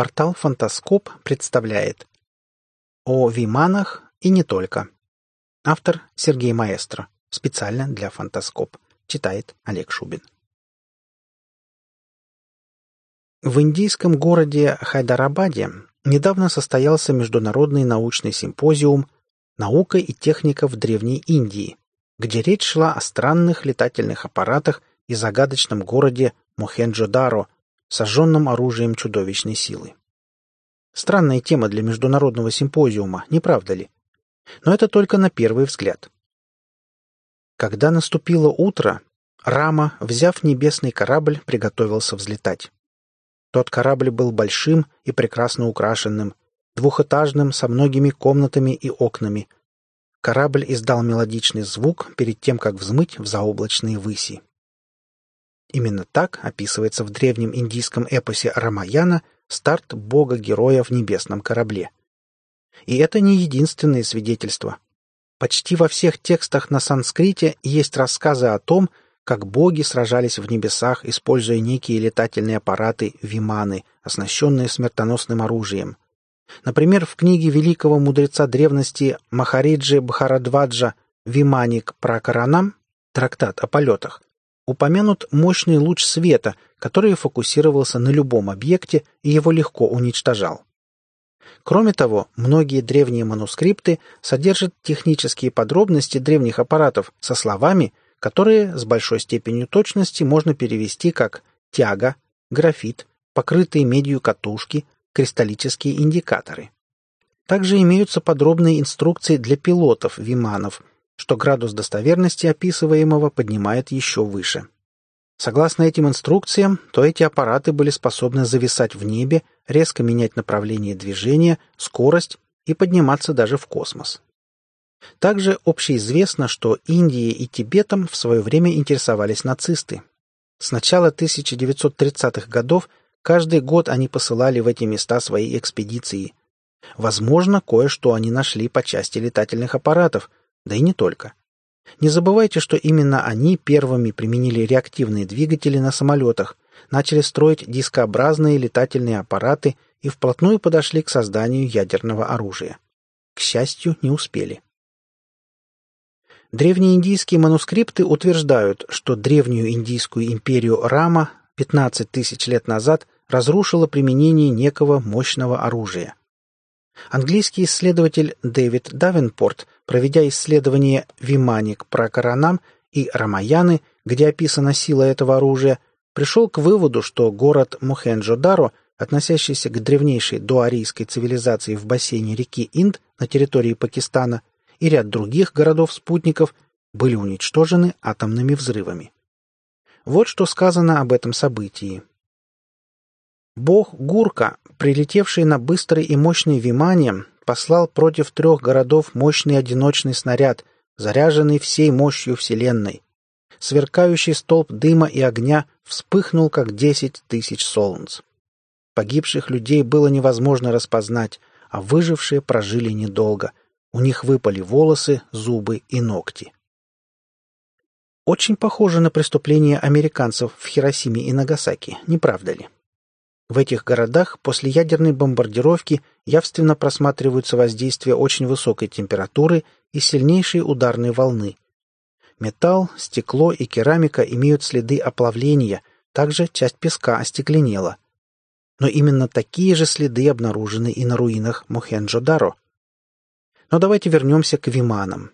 Портал «Фантаскоп» представляет О Виманах и не только. Автор Сергей Маэстро. Специально для «Фантаскоп». Читает Олег Шубин. В индийском городе Хайдарабаде недавно состоялся международный научный симпозиум «Наука и техника в Древней Индии», где речь шла о странных летательных аппаратах и загадочном городе Мохенджо-Даро – сожженным оружием чудовищной силы. Странная тема для международного симпозиума, не правда ли? Но это только на первый взгляд. Когда наступило утро, Рама, взяв небесный корабль, приготовился взлетать. Тот корабль был большим и прекрасно украшенным, двухэтажным, со многими комнатами и окнами. Корабль издал мелодичный звук перед тем, как взмыть в заоблачные выси. Именно так описывается в древнем индийском эпосе Рамаяна старт бога-героя в небесном корабле. И это не единственное свидетельство. Почти во всех текстах на санскрите есть рассказы о том, как боги сражались в небесах, используя некие летательные аппараты виманы, оснащенные смертоносным оружием. Например, в книге великого мудреца древности Махариджи Бхарадваджа «Виманик Пракаранам» трактат о полетах, упомянут мощный луч света, который фокусировался на любом объекте и его легко уничтожал. Кроме того, многие древние манускрипты содержат технические подробности древних аппаратов со словами, которые с большой степенью точности можно перевести как «тяга», «графит», «покрытые медью катушки», «кристаллические индикаторы». Также имеются подробные инструкции для пилотов виманов, что градус достоверности описываемого поднимает еще выше. Согласно этим инструкциям, то эти аппараты были способны зависать в небе, резко менять направление движения, скорость и подниматься даже в космос. Также общеизвестно, что Индией и Тибетом в свое время интересовались нацисты. С начала 1930-х годов каждый год они посылали в эти места свои экспедиции. Возможно, кое-что они нашли по части летательных аппаратов, да и не только. Не забывайте, что именно они первыми применили реактивные двигатели на самолетах, начали строить дискообразные летательные аппараты и вплотную подошли к созданию ядерного оружия. К счастью, не успели. Древнеиндийские манускрипты утверждают, что древнюю индийскую империю Рама 15 тысяч лет назад разрушило применение некого мощного оружия. Английский исследователь Дэвид Давенпорт, проведя исследование Виманик про Коранам и Рамаяны, где описана сила этого оружия, пришел к выводу, что город Мухенджо-Даро, относящийся к древнейшей доарийской цивилизации в бассейне реки Инд на территории Пакистана, и ряд других городов-спутников были уничтожены атомными взрывами. Вот что сказано об этом событии. Бог Гурка, прилетевший на быстрый и мощный Вимане, послал против трех городов мощный одиночный снаряд, заряженный всей мощью Вселенной. Сверкающий столб дыма и огня вспыхнул, как десять тысяч солнц. Погибших людей было невозможно распознать, а выжившие прожили недолго. У них выпали волосы, зубы и ногти. Очень похоже на преступления американцев в Хиросиме и Нагасаки, не правда ли? В этих городах после ядерной бомбардировки явственно просматриваются воздействия очень высокой температуры и сильнейшей ударной волны. Металл, стекло и керамика имеют следы оплавления, также часть песка остекленела. Но именно такие же следы обнаружены и на руинах Мохенджо-Даро. Но давайте вернемся к виманам.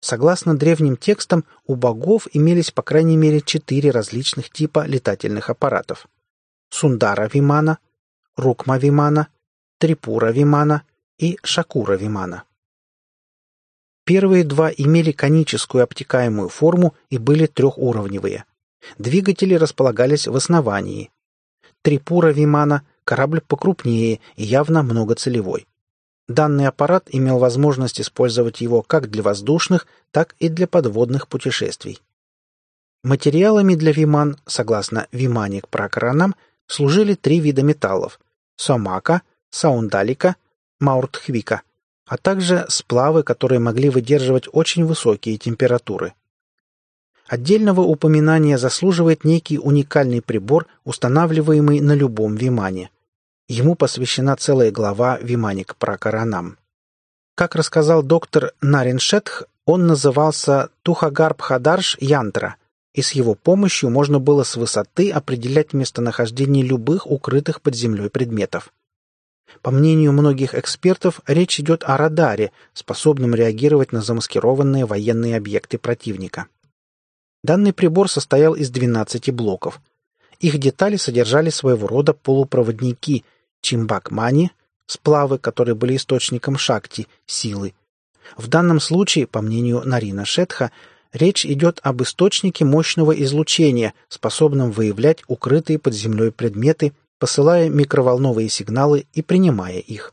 Согласно древним текстам, у богов имелись по крайней мере четыре различных типа летательных аппаратов. Сундара Вимана, Рукма Вимана, Трипура Вимана и Шакура Вимана. Первые два имели коническую обтекаемую форму и были трехуровневые. Двигатели располагались в основании. Трипура Вимана – корабль покрупнее и явно многоцелевой. Данный аппарат имел возможность использовать его как для воздушных, так и для подводных путешествий. Материалами для Виман, согласно Виманик Пракаранам, служили три вида металлов – сомака, саундалика, мауртхвика, а также сплавы, которые могли выдерживать очень высокие температуры. Отдельного упоминания заслуживает некий уникальный прибор, устанавливаемый на любом вимане. Ему посвящена целая глава Виманик про Каранам. Как рассказал доктор Нарин Шетх, он назывался Тухагарб Хадарш Янтра, и с его помощью можно было с высоты определять местонахождение любых укрытых под землей предметов. По мнению многих экспертов, речь идет о радаре, способном реагировать на замаскированные военные объекты противника. Данный прибор состоял из 12 блоков. Их детали содержали своего рода полупроводники чимбак-мани, сплавы, которые были источником шакти, силы. В данном случае, по мнению Нарина Шетха, речь идет об источнике мощного излучения, способном выявлять укрытые под землей предметы посылая микроволновые сигналы и принимая их.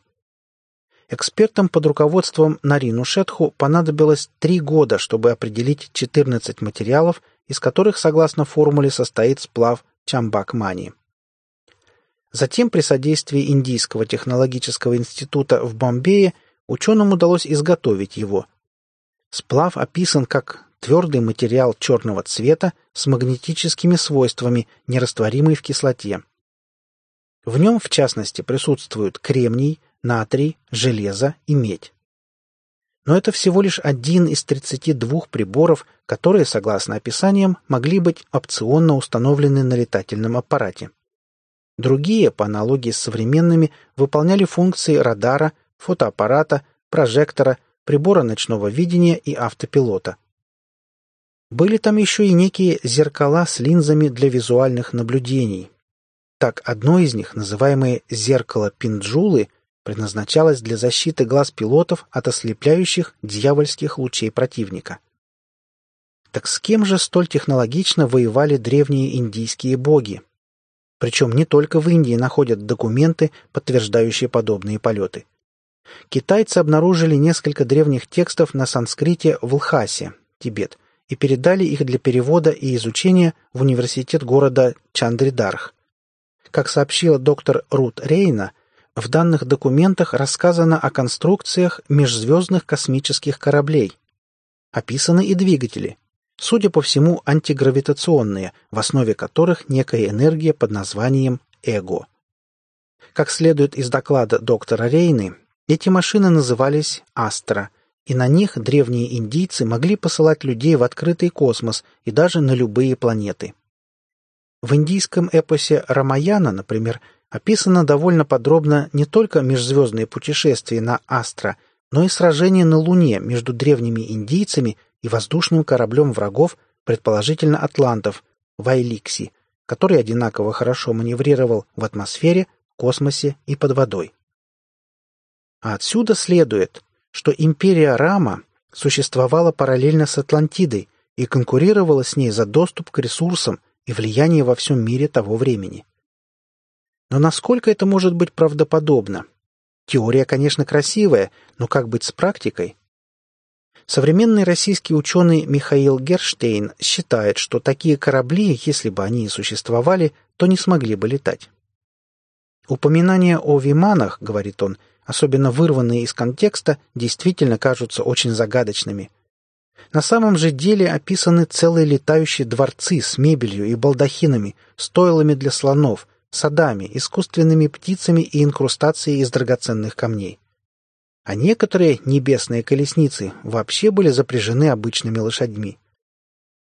Экспертам под руководством Нарину Шетху понадобилось три года, чтобы определить 14 материалов, из которых, согласно формуле, состоит сплав Чамбак-Мани. Затем при содействии Индийского технологического института в Бомбее ученым удалось изготовить его. Сплав описан как твердый материал черного цвета с магнетическими свойствами, нерастворимый в кислоте. В нем, в частности, присутствуют кремний, натрий, железо и медь. Но это всего лишь один из 32 приборов, которые, согласно описаниям, могли быть опционно установлены на летательном аппарате. Другие, по аналогии с современными, выполняли функции радара, фотоаппарата, прожектора, прибора ночного видения и автопилота. Были там еще и некие зеркала с линзами для визуальных наблюдений, так, одно из них, называемое «зеркало Пинджулы», предназначалось для защиты глаз пилотов от ослепляющих дьявольских лучей противника. Так с кем же столь технологично воевали древние индийские боги? Причем не только в Индии находят документы, подтверждающие подобные полеты. Китайцы обнаружили несколько древних текстов на санскрите в Лхасе, Тибет, и передали их для перевода и изучения в университет города Чандридарх. Как сообщила доктор Рут Рейна, в данных документах рассказано о конструкциях межзвездных космических кораблей. Описаны и двигатели, судя по всему, антигравитационные, в основе которых некая энергия под названием эго. Как следует из доклада доктора Рейны, эти машины назывались «Астра», и на них древние индийцы могли посылать людей в открытый космос и даже на любые планеты. В индийском эпосе Рамаяна, например, описано довольно подробно не только межзвездные путешествия на Астра, но и сражение на Луне между древними индийцами и воздушным кораблем врагов, предположительно атлантов, Вайликси, который одинаково хорошо маневрировал в атмосфере, космосе и под водой. А отсюда следует, что империя Рама существовала параллельно с Атлантидой и конкурировала с ней за доступ к ресурсам, и влияние во всем мире того времени. Но насколько это может быть правдоподобно? Теория, конечно, красивая, но как быть с практикой? Современный российский ученый Михаил Герштейн считает, что такие корабли, если бы они и существовали, то не смогли бы летать. Упоминания о виманах, говорит он, особенно вырванные из контекста, действительно кажутся очень загадочными – на самом же деле описаны целые летающие дворцы с мебелью и балдахинами, стойлами для слонов, садами, искусственными птицами и инкрустацией из драгоценных камней. А некоторые небесные колесницы вообще были запряжены обычными лошадьми.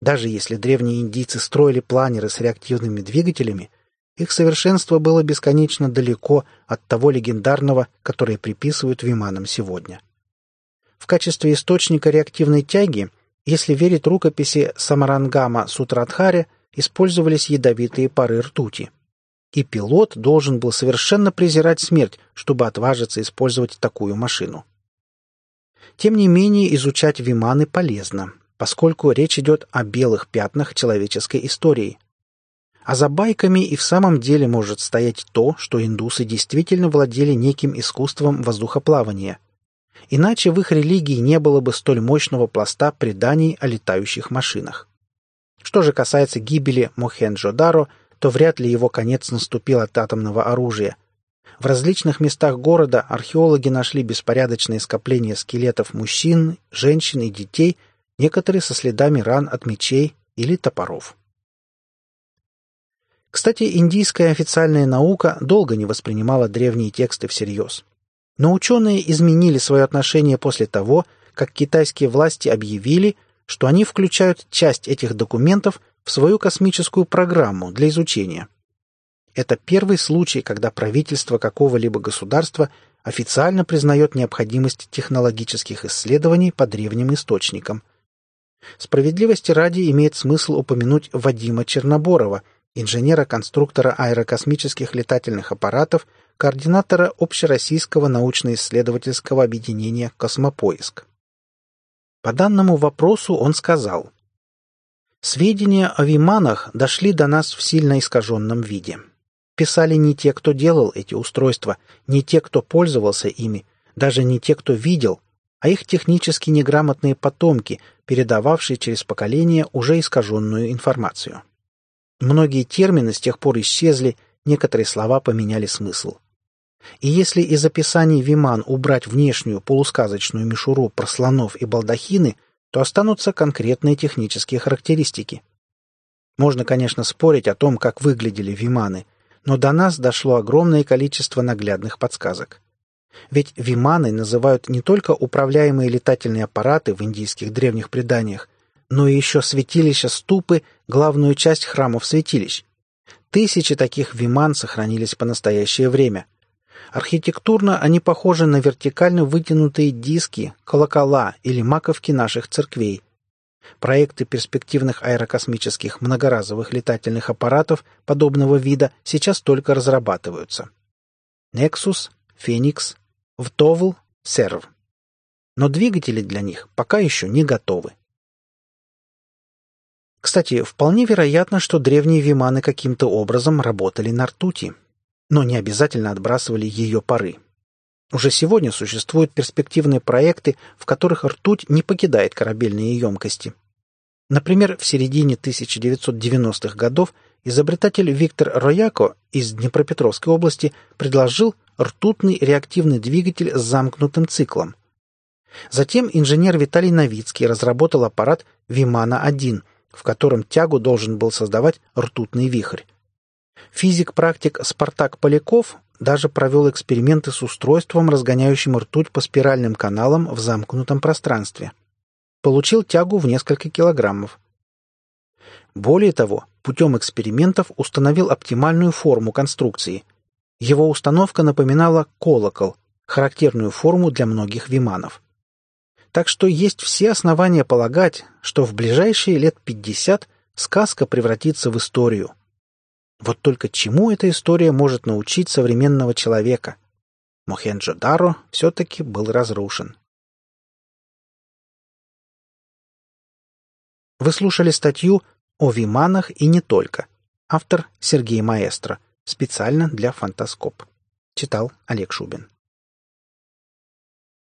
Даже если древние индийцы строили планеры с реактивными двигателями, их совершенство было бесконечно далеко от того легендарного, которое приписывают виманам сегодня. В качестве источника реактивной тяги, если верить рукописи Самарангама Сутрадхаре, использовались ядовитые пары ртути. И пилот должен был совершенно презирать смерть, чтобы отважиться использовать такую машину. Тем не менее, изучать виманы полезно, поскольку речь идет о белых пятнах человеческой истории. А за байками и в самом деле может стоять то, что индусы действительно владели неким искусством воздухоплавания, Иначе в их религии не было бы столь мощного пласта преданий о летающих машинах. Что же касается гибели Мохенджо-Даро, то вряд ли его конец наступил от атомного оружия. В различных местах города археологи нашли беспорядочные скопления скелетов мужчин, женщин и детей, некоторые со следами ран от мечей или топоров. Кстати, индийская официальная наука долго не воспринимала древние тексты всерьез. Но ученые изменили свое отношение после того, как китайские власти объявили, что они включают часть этих документов в свою космическую программу для изучения. Это первый случай, когда правительство какого-либо государства официально признает необходимость технологических исследований по древним источникам. Справедливости ради имеет смысл упомянуть Вадима Черноборова, инженера-конструктора аэрокосмических летательных аппаратов, координатора Общероссийского научно-исследовательского объединения «Космопоиск». По данному вопросу он сказал, «Сведения о Виманах дошли до нас в сильно искаженном виде. Писали не те, кто делал эти устройства, не те, кто пользовался ими, даже не те, кто видел, а их технически неграмотные потомки, передававшие через поколения уже искаженную информацию. Многие термины с тех пор исчезли, некоторые слова поменяли смысл. И если из описаний Виман убрать внешнюю полусказочную мишуру про слонов и балдахины, то останутся конкретные технические характеристики. Можно, конечно, спорить о том, как выглядели Виманы, но до нас дошло огромное количество наглядных подсказок. Ведь Виманы называют не только управляемые летательные аппараты в индийских древних преданиях, но и еще святилища ступы, главную часть храмов святилищ. Тысячи таких виман сохранились по настоящее время – Архитектурно они похожи на вертикально вытянутые диски, колокола или маковки наших церквей. Проекты перспективных аэрокосмических многоразовых летательных аппаратов подобного вида сейчас только разрабатываются. Nexus, Phoenix, Втовл, Серв. Но двигатели для них пока еще не готовы. Кстати, вполне вероятно, что древние виманы каким-то образом работали на ртути но не обязательно отбрасывали ее пары. Уже сегодня существуют перспективные проекты, в которых ртуть не покидает корабельные емкости. Например, в середине 1990-х годов изобретатель Виктор Рояко из Днепропетровской области предложил ртутный реактивный двигатель с замкнутым циклом. Затем инженер Виталий Новицкий разработал аппарат Вимана-1, в котором тягу должен был создавать ртутный вихрь. Физик-практик Спартак Поляков даже провел эксперименты с устройством, разгоняющим ртуть по спиральным каналам в замкнутом пространстве. Получил тягу в несколько килограммов. Более того, путем экспериментов установил оптимальную форму конструкции. Его установка напоминала колокол, характерную форму для многих виманов. Так что есть все основания полагать, что в ближайшие лет 50 сказка превратится в историю – вот только чему эта история может научить современного человека? Мохенджо-Даро все-таки был разрушен. Вы слушали статью о Виманах и не только. Автор Сергей Маэстро. Специально для Фантаскоп. Читал Олег Шубин.